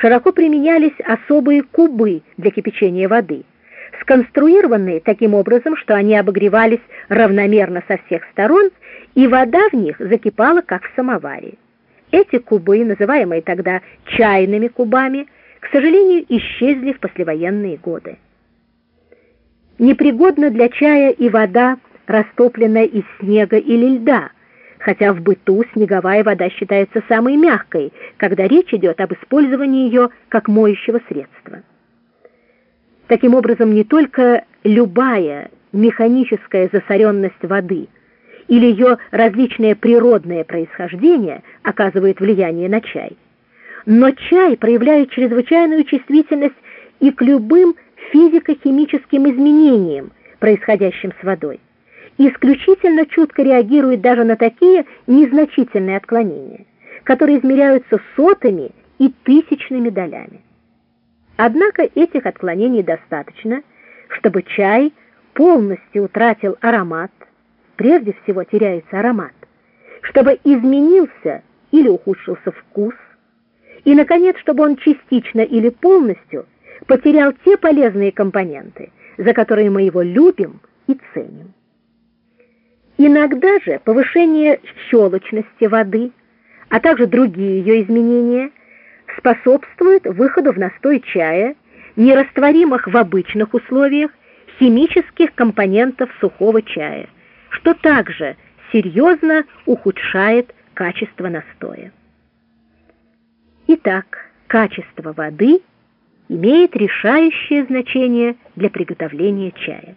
широко применялись особые кубы для кипячения воды, сконструированные таким образом, что они обогревались равномерно со всех сторон, и вода в них закипала, как в самоваре. Эти кубы, называемые тогда чайными кубами, к сожалению, исчезли в послевоенные годы. Непригодна для чая и вода, растопленная из снега или льда, хотя в быту снеговая вода считается самой мягкой, когда речь идет об использовании ее как моющего средства. Таким образом, не только любая механическая засоренность воды или ее различное природное происхождение оказывает влияние на чай, но чай проявляет чрезвычайную чувствительность и к любым физико-химическим изменениям, происходящим с водой исключительно чутко реагирует даже на такие незначительные отклонения, которые измеряются сотами и тысячными долями. Однако этих отклонений достаточно, чтобы чай полностью утратил аромат, прежде всего теряется аромат, чтобы изменился или ухудшился вкус, и, наконец, чтобы он частично или полностью потерял те полезные компоненты, за которые мы его любим и ценим. Иногда же повышение щелочности воды, а также другие ее изменения способствуют выходу в настой чая нерастворимых в обычных условиях химических компонентов сухого чая, что также серьезно ухудшает качество настоя. Итак, качество воды имеет решающее значение для приготовления чая.